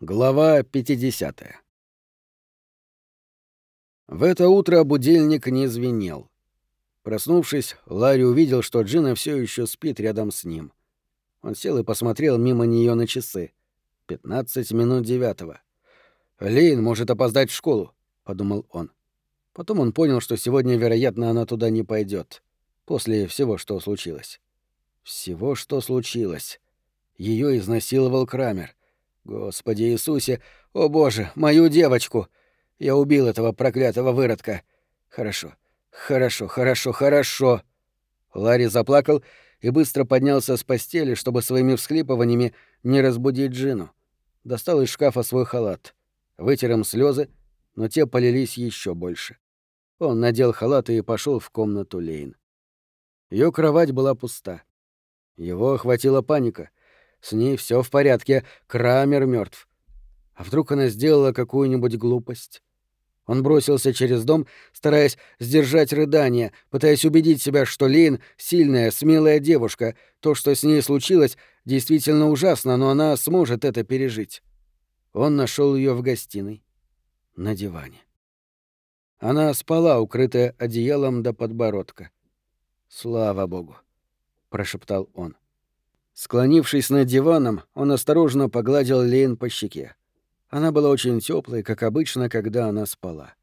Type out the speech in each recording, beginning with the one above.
Глава 50. В это утро будильник не звенел. Проснувшись, Ларри увидел, что Джина все еще спит рядом с ним. Он сел и посмотрел мимо нее на часы. Пятнадцать минут девятого. «Лейн может опоздать в школу», — подумал он. Потом он понял, что сегодня, вероятно, она туда не пойдет. После всего, что случилось. Всего, что случилось. Ее изнасиловал Крамер. Господи Иисусе, о боже, мою девочку! Я убил этого проклятого выродка. Хорошо, хорошо, хорошо, хорошо. Ларри заплакал и быстро поднялся с постели, чтобы своими всхлипываниями не разбудить Джину. Достал из шкафа свой халат. Вытер им слезы, но те полились еще больше. Он надел халат и пошел в комнату Лейн. Ее кровать была пуста. Его охватила паника — с ней все в порядке, Крамер мертв. А вдруг она сделала какую-нибудь глупость? Он бросился через дом, стараясь сдержать рыдания, пытаясь убедить себя, что Лейн — сильная, смелая девушка. То, что с ней случилось, действительно ужасно, но она сможет это пережить. Он нашел ее в гостиной, на диване. Она спала, укрытая одеялом до подбородка. «Слава богу!» — прошептал он. — Склонившись над диваном, он осторожно погладил Лейн по щеке. Она была очень теплой, как обычно, когда она спала.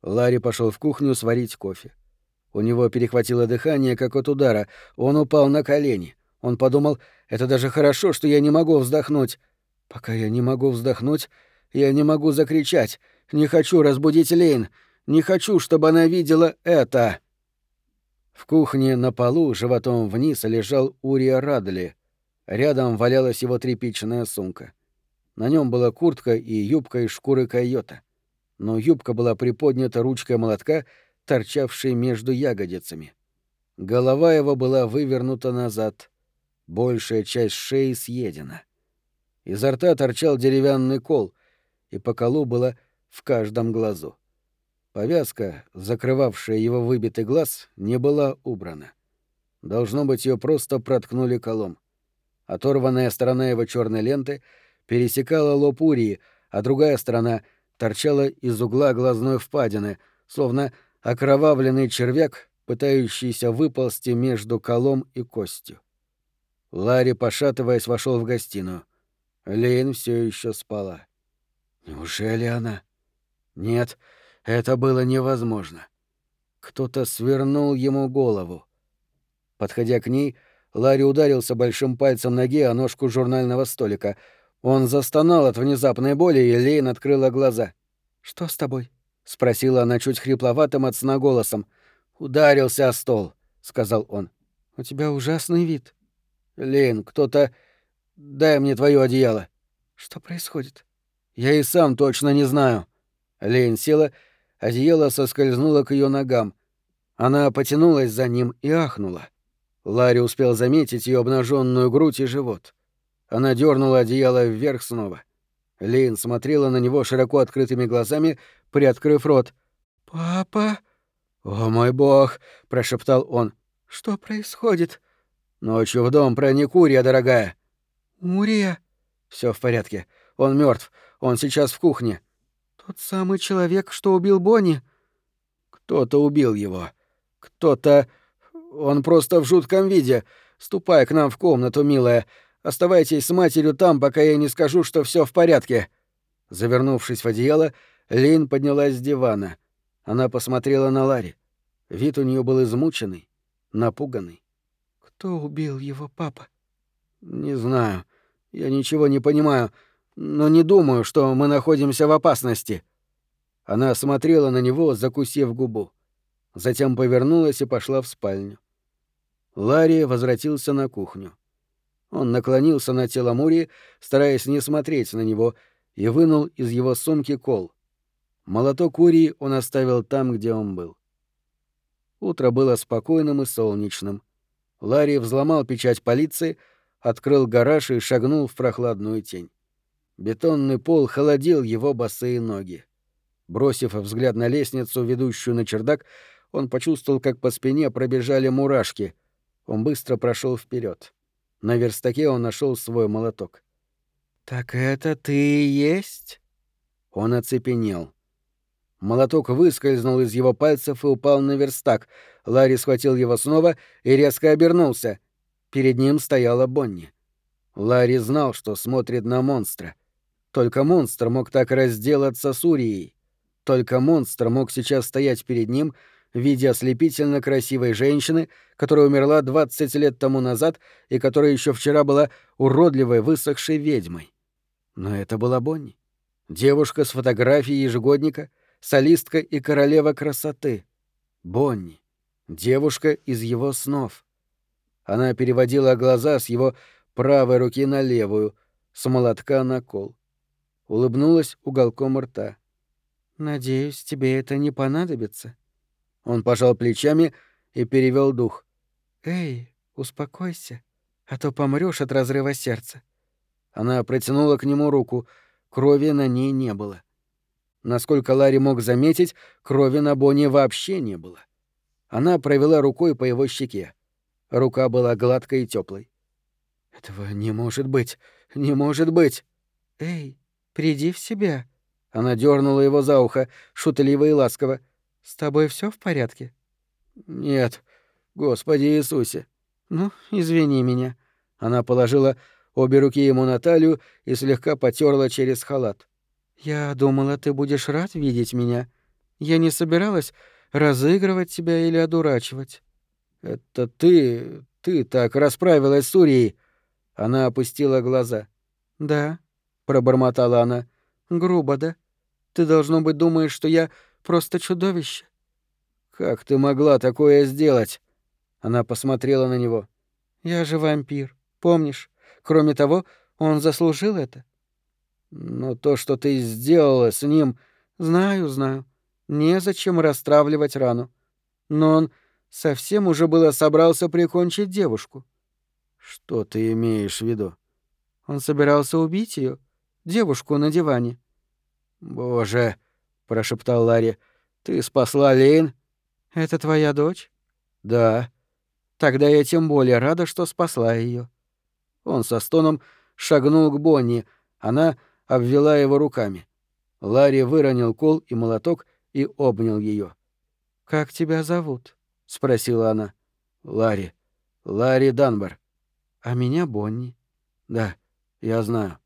Ларри пошел в кухню сварить кофе. У него перехватило дыхание, как от удара. Он упал на колени. Он подумал, это даже хорошо, что я не могу вздохнуть. Пока я не могу вздохнуть, я не могу закричать. Не хочу разбудить Лейн. Не хочу, чтобы она видела это. В кухне на полу, животом вниз, лежал Урия Радли. Рядом валялась его тряпичная сумка. На нем была куртка и юбка из шкуры койота. Но юбка была приподнята ручкой молотка, торчавшей между ягодицами. Голова его была вывернута назад. Большая часть шеи съедена. Изо рта торчал деревянный кол, и по колу было в каждом глазу. Повязка, закрывавшая его выбитый глаз, не была убрана. Должно быть, ее просто проткнули колом. Оторванная сторона его черной ленты пересекала лоб Урии, а другая сторона торчала из угла глазной впадины, словно окровавленный червяк, пытающийся выползти между колом и костью. Ларри, пошатываясь, вошел в гостиную. Лейн все еще спала. Неужели она? Нет, это было невозможно. Кто-то свернул ему голову. Подходя к ней, Ларри ударился большим пальцем ноги о ножку журнального столика. Он застонал от внезапной боли, и Лейн открыла глаза. «Что с тобой?» — спросила она чуть хрипловатым от сна голосом. «Ударился о стол», — сказал он. «У тебя ужасный вид». «Лейн, кто-то... Дай мне твое одеяло». «Что происходит?» «Я и сам точно не знаю». Лейн села, одеяло соскользнуло к ее ногам. Она потянулась за ним и ахнула. Ларри успел заметить ее обнаженную грудь и живот. Она дернула одеяло вверх снова. Лейн смотрела на него широко открытыми глазами, приоткрыв рот. «Папа?» «О мой бог!» — прошептал он. «Что происходит?» «Ночью в дом проник Урия, дорогая». «Урия?» Все в порядке. Он мертв. Он сейчас в кухне». «Тот самый человек, что убил Бонни?» «Кто-то убил его. Кто-то...» Он просто в жутком виде. Ступай к нам в комнату, милая. Оставайтесь с матерью там, пока я не скажу, что все в порядке». Завернувшись в одеяло, Лин поднялась с дивана. Она посмотрела на Ларри. Вид у нее был измученный, напуганный. «Кто убил его, папа?» «Не знаю. Я ничего не понимаю, но не думаю, что мы находимся в опасности». Она смотрела на него, закусив губу затем повернулась и пошла в спальню. Ларри возвратился на кухню. Он наклонился на тело Мури, стараясь не смотреть на него, и вынул из его сумки кол. Молоток Урии он оставил там, где он был. Утро было спокойным и солнечным. Ларри взломал печать полиции, открыл гараж и шагнул в прохладную тень. Бетонный пол холодил его босые ноги. Бросив взгляд на лестницу, ведущую на чердак, он почувствовал, как по спине пробежали мурашки. Он быстро прошел вперед. На верстаке он нашел свой молоток. «Так это ты и есть?» Он оцепенел. Молоток выскользнул из его пальцев и упал на верстак. Ларри схватил его снова и резко обернулся. Перед ним стояла Бонни. Ларри знал, что смотрит на монстра. Только монстр мог так разделаться с Урией. Только монстр мог сейчас стоять перед ним в виде ослепительно красивой женщины, которая умерла 20 лет тому назад и которая еще вчера была уродливой высохшей ведьмой. Но это была Бонни. Девушка с фотографией ежегодника, солистка и королева красоты. Бонни. Девушка из его снов. Она переводила глаза с его правой руки на левую, с молотка на кол. Улыбнулась уголком рта. «Надеюсь, тебе это не понадобится». Он пожал плечами и перевел дух. «Эй, успокойся, а то помрешь от разрыва сердца. Она протянула к нему руку. Крови на ней не было. Насколько Ларри мог заметить, крови на Бонни вообще не было. Она провела рукой по его щеке. Рука была гладкой и теплой. «Этого не может быть! Не может быть!» «Эй, приди в себя!» Она дернула его за ухо, шутливо и ласково. «С тобой все в порядке?» «Нет, Господи Иисусе!» «Ну, извини меня». Она положила обе руки ему на талию и слегка потерла через халат. «Я думала, ты будешь рад видеть меня. Я не собиралась разыгрывать тебя или одурачивать». «Это ты... ты так расправилась с Урией?» Она опустила глаза. «Да», — пробормотала она. «Грубо, да? Ты, должно быть, думаешь, что я просто чудовище». «Как ты могла такое сделать?» Она посмотрела на него. «Я же вампир, помнишь? Кроме того, он заслужил это. Но то, что ты сделала с ним... Знаю, знаю. Незачем расстравливать рану. Но он совсем уже было собрался прикончить девушку. Что ты имеешь в виду? Он собирался убить ее, девушку на диване. Боже, прошептал Ларри, ты спасла Лейн? Это твоя дочь? Да. Тогда я тем более рада, что спасла ее. Он со стоном шагнул к Бонни, она обвела его руками. Ларри выронил кол и молоток и обнял ее. «Как тебя зовут?» — спросила она. «Ларри. Ларри Данбар. А меня Бонни». «Да, я знаю».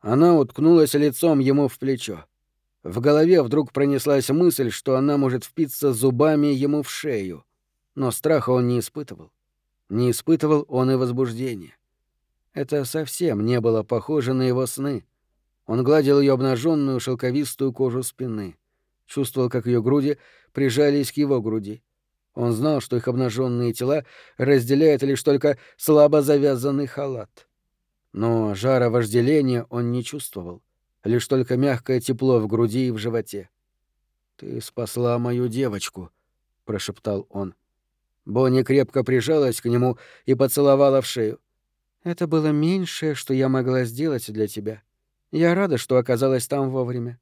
Она уткнулась лицом ему в плечо. В голове вдруг пронеслась мысль, что она может впиться зубами ему в шею. Но страха он не испытывал. Не испытывал он и возбуждения. Это совсем не было похоже на его сны. Он гладил ее обнаженную шелковистую кожу спины, чувствовал, как ее груди прижались к его груди. Он знал, что их обнаженные тела разделяет лишь только слабо завязанный халат. Но жара вожделения он не чувствовал, лишь только мягкое тепло в груди и в животе. «Ты спасла мою девочку», — прошептал он. Бонни крепко прижалась к нему и поцеловала в шею. Это было меньшее, что я могла сделать для тебя. Я рада, что оказалась там вовремя.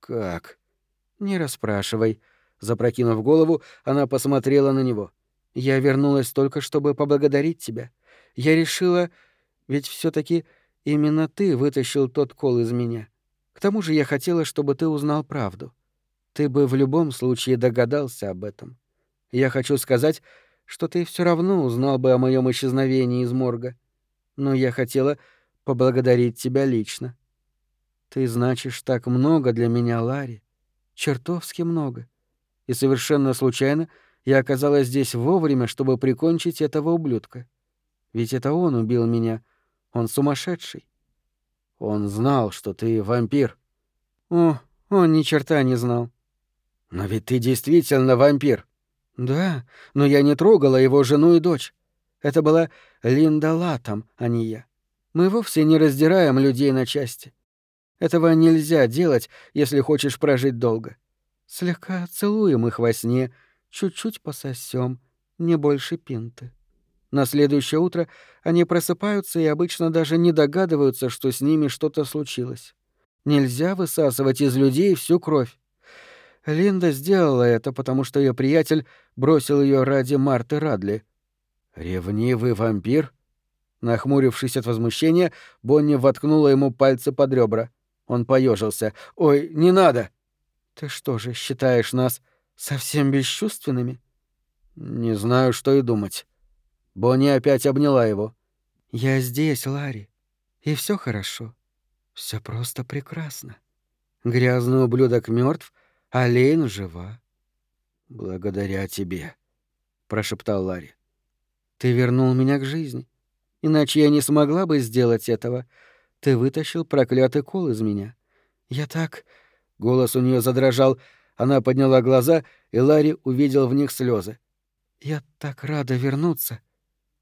Как? Не расспрашивай. Запрокинув голову, она посмотрела на него. Я вернулась только, чтобы поблагодарить тебя. Я решила, ведь все таки именно ты вытащил тот кол из меня. К тому же я хотела, чтобы ты узнал правду. Ты бы в любом случае догадался об этом. Я хочу сказать, что ты все равно узнал бы о моем исчезновении из морга но я хотела поблагодарить тебя лично. Ты значишь так много для меня, Ларри. Чертовски много. И совершенно случайно я оказалась здесь вовремя, чтобы прикончить этого ублюдка. Ведь это он убил меня. Он сумасшедший. Он знал, что ты вампир. О, он ни черта не знал. Но ведь ты действительно вампир. Да, но я не трогала его жену и дочь. Это была Линда Латом, а не я. Мы вовсе не раздираем людей на части. Этого нельзя делать, если хочешь прожить долго. Слегка целуем их во сне, чуть-чуть пососем, не больше пинты. На следующее утро они просыпаются и обычно даже не догадываются, что с ними что-то случилось. Нельзя высасывать из людей всю кровь. Линда сделала это, потому что ее приятель бросил ее ради Марты Радли, «Ревнивый вампир?» Нахмурившись от возмущения, Бонни воткнула ему пальцы под ребра. Он поежился. «Ой, не надо!» «Ты что же, считаешь нас совсем бесчувственными?» «Не знаю, что и думать». Бонни опять обняла его. «Я здесь, Ларри. И все хорошо. Все просто прекрасно. Грязный ублюдок мертв, а Лейн жива. Благодаря тебе, прошептал Ларри. Ты вернул меня к жизни. Иначе я не смогла бы сделать этого. Ты вытащил проклятый кол из меня. Я так... Голос у нее задрожал. Она подняла глаза, и Ларри увидел в них слезы. Я так рада вернуться.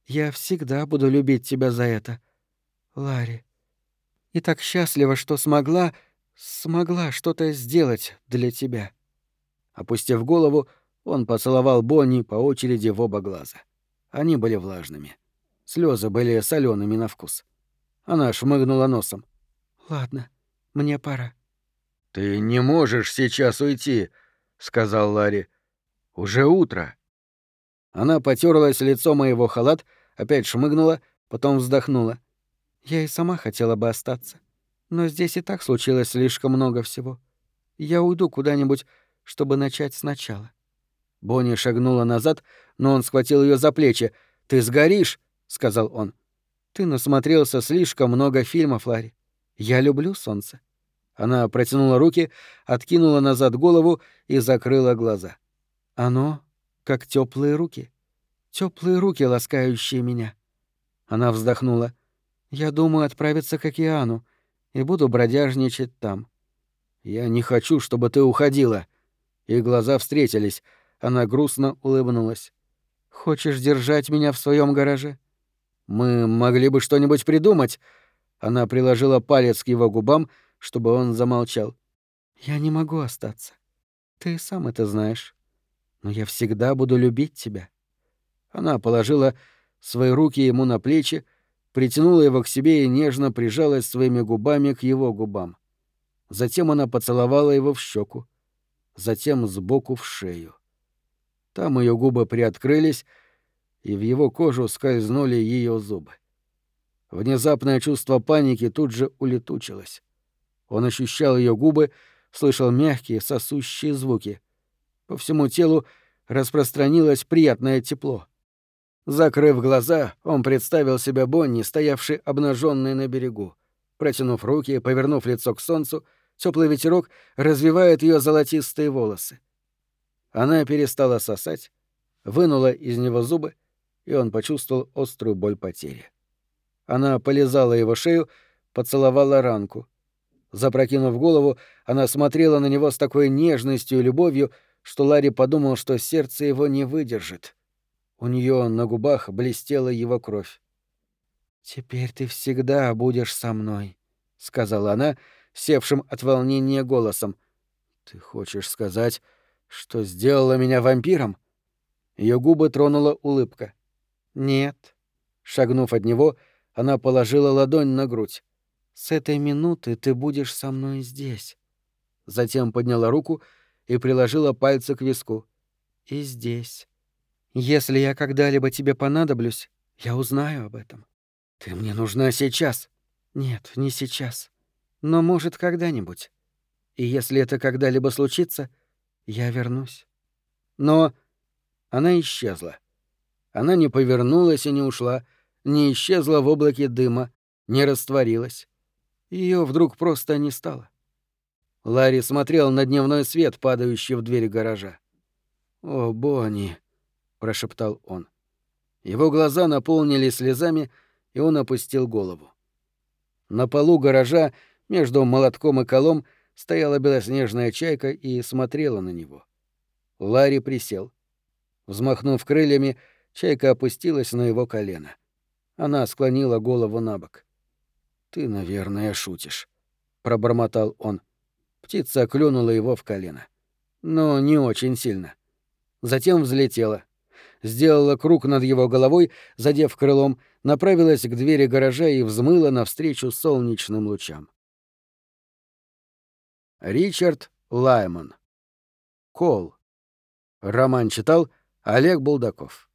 Я всегда буду любить тебя за это. Ларри. И так счастлива, что смогла... смогла что-то сделать для тебя. Опустив голову, он поцеловал Бонни по очереди в оба глаза. Они были влажными. Слезы были солеными на вкус. Она шмыгнула носом. «Ладно, мне пора». «Ты не можешь сейчас уйти», — сказал Ларри. «Уже утро». Она потерлась лицом моего халат, опять шмыгнула, потом вздохнула. «Я и сама хотела бы остаться. Но здесь и так случилось слишком много всего. Я уйду куда-нибудь, чтобы начать сначала». Бонни шагнула назад, но он схватил ее за плечи. «Ты сгоришь!» — сказал он. «Ты насмотрелся слишком много фильмов, Ларри. Я люблю солнце». Она протянула руки, откинула назад голову и закрыла глаза. «Оно как теплые руки. Теплые руки, ласкающие меня». Она вздохнула. «Я думаю отправиться к океану и буду бродяжничать там». «Я не хочу, чтобы ты уходила». Их глаза встретились. Она грустно улыбнулась. «Хочешь держать меня в своем гараже?» Мы могли бы что-нибудь придумать. Она приложила палец к его губам, чтобы он замолчал. Я не могу остаться. Ты сам это знаешь. Но я всегда буду любить тебя. Она положила свои руки ему на плечи, притянула его к себе и нежно прижалась своими губами к его губам. Затем она поцеловала его в щеку, затем сбоку в шею. Там ее губы приоткрылись, и в его кожу скользнули ее зубы. Внезапное чувство паники тут же улетучилось. Он ощущал ее губы, слышал мягкие, сосущие звуки. По всему телу распространилось приятное тепло. Закрыв глаза, он представил себя Бонни, стоявшей обнаженной на берегу. Протянув руки, повернув лицо к солнцу, теплый ветерок развивает ее золотистые волосы. Она перестала сосать, вынула из него зубы и он почувствовал острую боль потери. Она полизала его шею, поцеловала ранку. Запрокинув голову, она смотрела на него с такой нежностью и любовью, что Ларри подумал, что сердце его не выдержит. У нее на губах блестела его кровь. «Теперь ты всегда будешь со мной», — сказала она, севшим от волнения голосом. «Ты хочешь сказать, что сделала меня вампиром?» Ее губы тронула улыбка. «Нет». Шагнув от него, она положила ладонь на грудь. «С этой минуты ты будешь со мной здесь». Затем подняла руку и приложила пальцы к виску. «И здесь. Если я когда-либо тебе понадоблюсь, я узнаю об этом. Ты мне нужна сейчас». «Нет, не сейчас. Но, может, когда-нибудь. И если это когда-либо случится, я вернусь». Но она исчезла. Она не повернулась и не ушла, не исчезла в облаке дыма, не растворилась. Ее вдруг просто не стало. Ларри смотрел на дневной свет, падающий в дверь гаража. «О, Бонни!» — прошептал он. Его глаза наполнились слезами, и он опустил голову. На полу гаража между молотком и колом стояла белоснежная чайка и смотрела на него. Ларри присел. Взмахнув крыльями, Чайка опустилась на его колено. Она склонила голову на бок. «Ты, наверное, шутишь», — пробормотал он. Птица клюнула его в колено. Но не очень сильно. Затем взлетела. Сделала круг над его головой, задев крылом, направилась к двери гаража и взмыла навстречу солнечным лучам. Ричард Лайман. Кол. Роман читал Олег Булдаков.